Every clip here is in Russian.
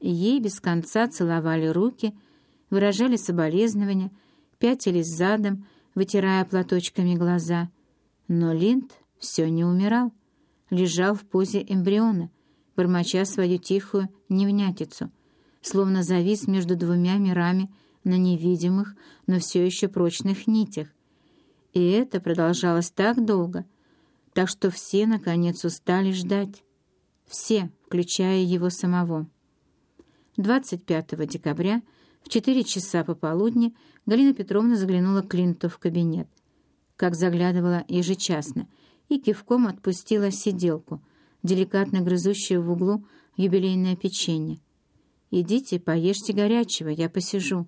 Ей без конца целовали руки, выражали соболезнования, пятились задом, вытирая платочками глаза. Но Линд все не умирал, лежал в позе эмбриона, бормоча свою тихую невнятицу, словно завис между двумя мирами на невидимых, но все еще прочных нитях. И это продолжалось так долго, так что все, наконец, устали ждать. Все, включая его самого. 25 декабря в 4 часа пополудни Галина Петровна заглянула к Клинту в кабинет, как заглядывала ежечасно, и кивком отпустила сиделку, деликатно грызущую в углу юбилейное печенье. «Идите, поешьте горячего, я посижу».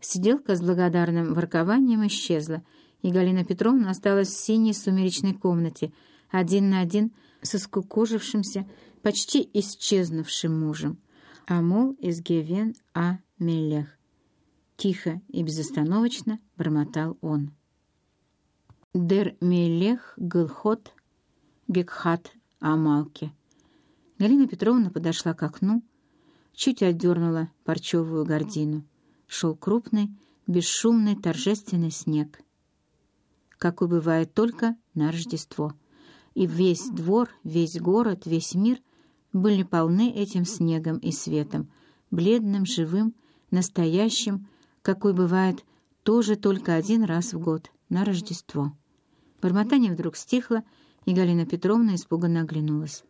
Сиделка с благодарным воркованием исчезла, и Галина Петровна осталась в синей сумеречной комнате, один на один со скукожившимся, почти исчезнувшим мужем. Амол из Гевен А. Меллех. Тихо и безостановочно бормотал он. Дер Мелех Гылхот Гекхат Амалки. Галина Петровна подошла к окну, чуть отдернула парчевую гордину. Шел крупный, бесшумный, торжественный снег, какой бывает только на Рождество. И весь двор, весь город, весь мир были полны этим снегом и светом, бледным, живым, настоящим, какой бывает тоже только один раз в год, на Рождество. Бормотание вдруг стихло, и Галина Петровна испуганно оглянулась.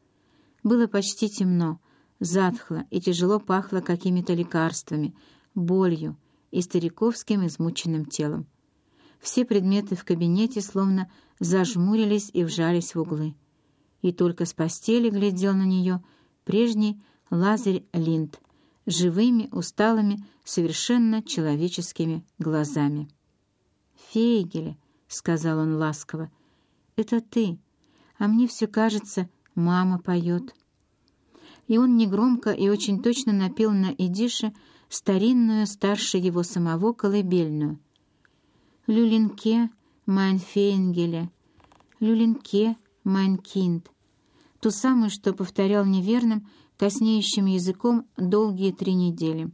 Было почти темно, затхло и тяжело пахло какими-то лекарствами, болью и стариковским измученным телом. Все предметы в кабинете словно зажмурились и вжались в углы. И только с постели глядел на нее прежний Лазарь Линд, живыми, усталыми, совершенно человеческими глазами. «Фейгеле», — сказал он ласково, — «это ты, а мне все кажется, мама поет» и он негромко и очень точно напел на идише старинную, старше его самого, колыбельную. «ליולינקע, מײַן פֿייגעלע, ליולינקע, מײַן קינד», ту самую, что повторял неверным, коснеющим языком долгие три недели.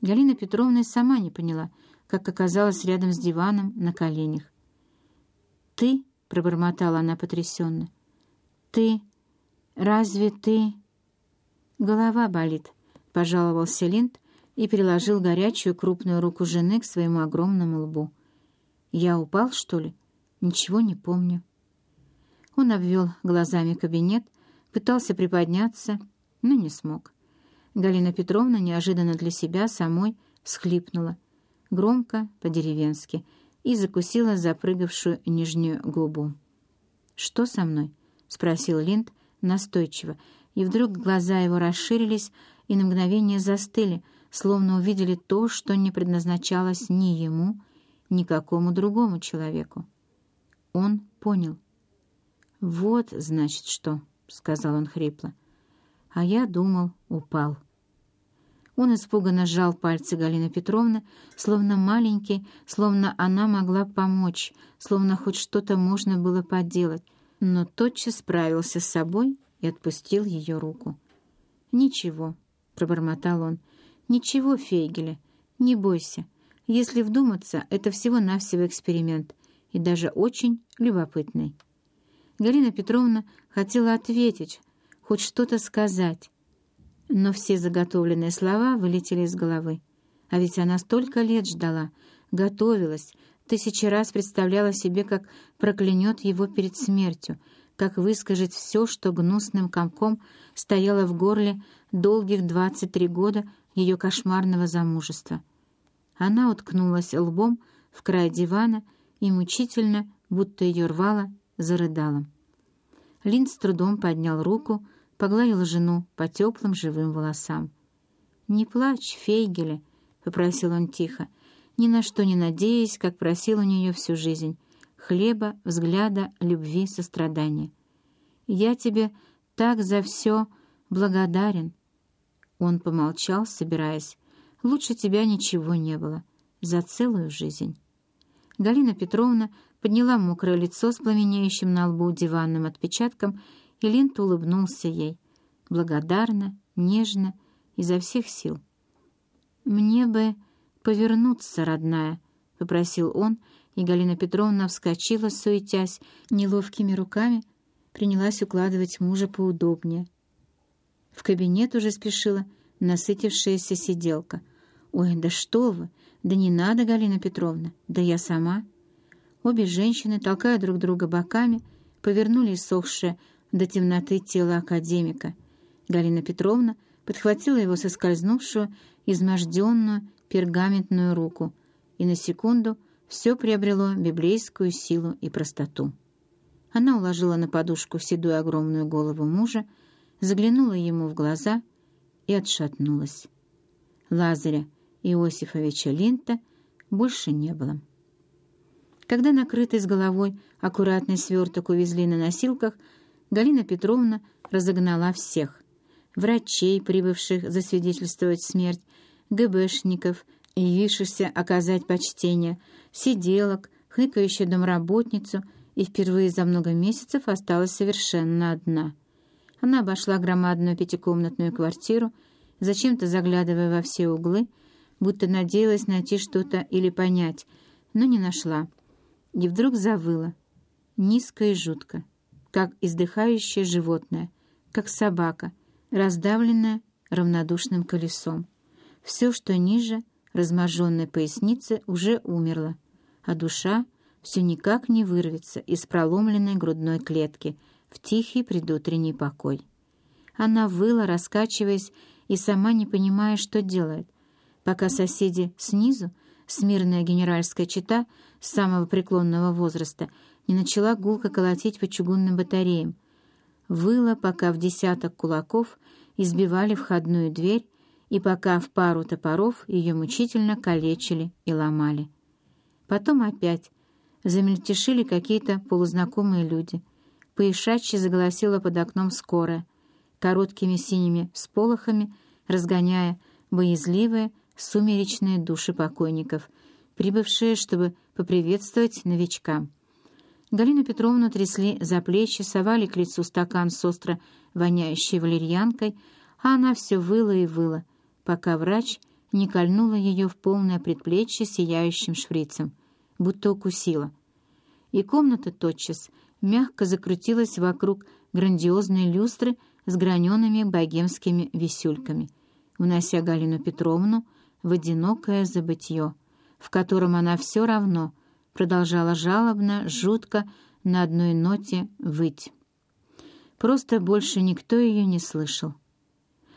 Галина Петровна сама не поняла, как оказалась рядом с диваном на коленях. «Ты?» — пробормотала она потрясенно. «Ты...» «Разве ты...» «Голова болит», — пожаловался Линд и приложил горячую крупную руку жены к своему огромному лбу. «Я упал, что ли? Ничего не помню». Он обвел глазами кабинет, пытался приподняться, но не смог. Галина Петровна неожиданно для себя самой всхлипнула, громко, по-деревенски, и закусила запрыгавшую нижнюю губу. «Что со мной?» — спросил Линд, — настойчиво, и вдруг глаза его расширились и на мгновение застыли, словно увидели то, что не предназначалось ни ему, ни какому другому человеку. Он понял. «Вот, значит, что», — сказал он хрипло. «А я думал, упал». Он испуганно сжал пальцы Галины Петровны, словно маленький, словно она могла помочь, словно хоть что-то можно было поделать, но тотчас справился с собой и отпустил ее руку. «Ничего», — пробормотал он, — «ничего, Фейгеля, не бойся. Если вдуматься, это всего-навсего эксперимент, и даже очень любопытный». Галина Петровна хотела ответить, хоть что-то сказать, но все заготовленные слова вылетели из головы. А ведь она столько лет ждала, готовилась, Тысячи раз представляла себе, как проклянет его перед смертью, как выскажет все, что гнусным комком стояло в горле долгих двадцать три года ее кошмарного замужества. Она уткнулась лбом в край дивана и мучительно, будто ее рвало, зарыдала. Лин с трудом поднял руку, погладил жену по теплым живым волосам. «Не плачь, Фейгеле», — попросил он тихо, ни на что не надеясь, как просил у нее всю жизнь, хлеба, взгляда, любви, сострадания. «Я тебе так за все благодарен». Он помолчал, собираясь. «Лучше тебя ничего не было. За целую жизнь». Галина Петровна подняла мокрое лицо с пламенеющим на лбу диванным отпечатком, и Линд улыбнулся ей. Благодарно, нежно изо всех сил. «Мне бы повернуться, родная», — попросил он, и Галина Петровна вскочила, суетясь, неловкими руками, принялась укладывать мужа поудобнее. В кабинет уже спешила насытившаяся сиделка. «Ой, да что вы! Да не надо, Галина Петровна! Да я сама!» Обе женщины, толкая друг друга боками, повернули иссохшее до темноты тело академика. Галина Петровна подхватила его соскользнувшую, изможденную пергаментную руку, и на секунду все приобрело библейскую силу и простоту. Она уложила на подушку седую огромную голову мужа, заглянула ему в глаза и отшатнулась. Лазаря Иосифовича Линта больше не было. Когда накрытый с головой аккуратный сверток увезли на носилках, Галина Петровна разогнала всех. Врачей, прибывших засвидетельствовать смерть, ГБшников, явившихся оказать почтение, сиделок, хныкающую домработницу и впервые за много месяцев осталась совершенно одна. Она обошла громадную пятикомнатную квартиру, зачем-то заглядывая во все углы, будто надеялась найти что-то или понять, но не нашла. И вдруг завыла, низко и жутко, как издыхающее животное, как собака, раздавленная равнодушным колесом. Все, что ниже разможженной поясницы, уже умерло, а душа все никак не вырвется из проломленной грудной клетки в тихий предутренний покой. Она выла, раскачиваясь и сама не понимая, что делает, пока соседи снизу, смирная генеральская чита самого преклонного возраста, не начала гулко колотить по чугунным батареям. Выла, пока в десяток кулаков избивали входную дверь, и пока в пару топоров ее мучительно калечили и ломали. Потом опять замельтешили какие-то полузнакомые люди. Поишачьи заголосила под окном скорая, короткими синими всполохами, разгоняя боязливые, сумеречные души покойников, прибывшие, чтобы поприветствовать новичка. Галину Петровну трясли за плечи, совали к лицу стакан с остро воняющей валерьянкой, а она все выла и выла, пока врач не кольнула ее в полное предплечье сияющим шприцем, будто укусила. И комната тотчас мягко закрутилась вокруг грандиозной люстры с гранеными богемскими висюльками, унося Галину Петровну в одинокое забытье, в котором она все равно — продолжала жалобно, жутко, на одной ноте выть. Просто больше никто ее не слышал.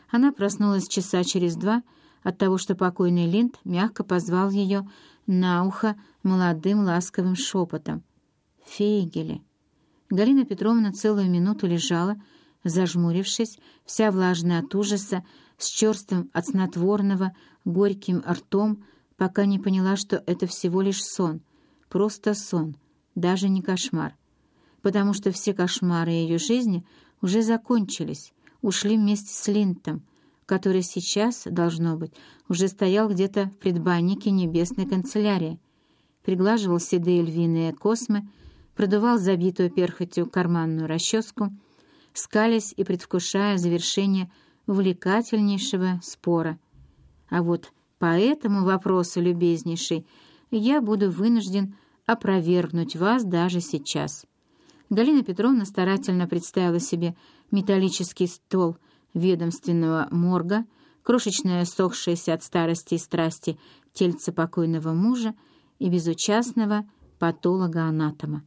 Она проснулась часа через два от того, что покойный Линд мягко позвал ее на ухо молодым ласковым шепотом. «Фейгеле!» Галина Петровна целую минуту лежала, зажмурившись, вся влажная от ужаса, с черством от снотворного, горьким ртом, пока не поняла, что это всего лишь сон — просто сон, даже не кошмар, потому что все кошмары ее жизни уже закончились, ушли вместе с Линтом, который сейчас, должно быть, уже стоял где-то в предбаннике небесной канцелярии, приглаживал седые львиные космы, продувал забитую перхотью карманную расческу, скалясь и предвкушая завершение увлекательнейшего спора. А вот по этому вопросу, любезнейший, я буду вынужден опровергнуть вас даже сейчас». Галина Петровна старательно представила себе металлический стол ведомственного морга, крошечное сохшееся от старости и страсти тельце покойного мужа и безучастного патолога-анатома,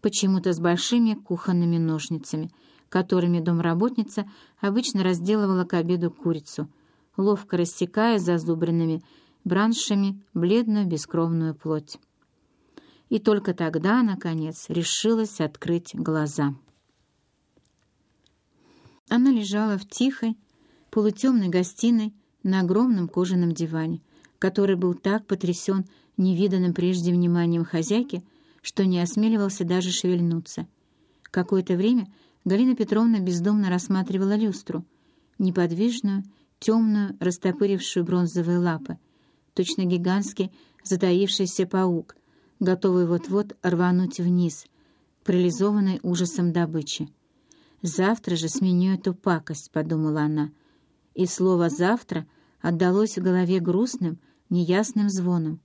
почему-то с большими кухонными ножницами, которыми домработница обычно разделывала к обеду курицу, ловко рассекая зазубренными браншами бледную бескровную плоть. И только тогда, наконец, решилась открыть глаза. Она лежала в тихой, полутемной гостиной на огромном кожаном диване, который был так потрясен невиданным прежде вниманием хозяйки, что не осмеливался даже шевельнуться. Какое-то время Галина Петровна бездумно рассматривала люстру, неподвижную, темную, растопырившую бронзовые лапы, точно гигантский затаившийся паук, готовый вот-вот рвануть вниз, парализованный ужасом добычи. «Завтра же сменю эту пакость», — подумала она, и слово «завтра» отдалось в голове грустным, неясным звоном.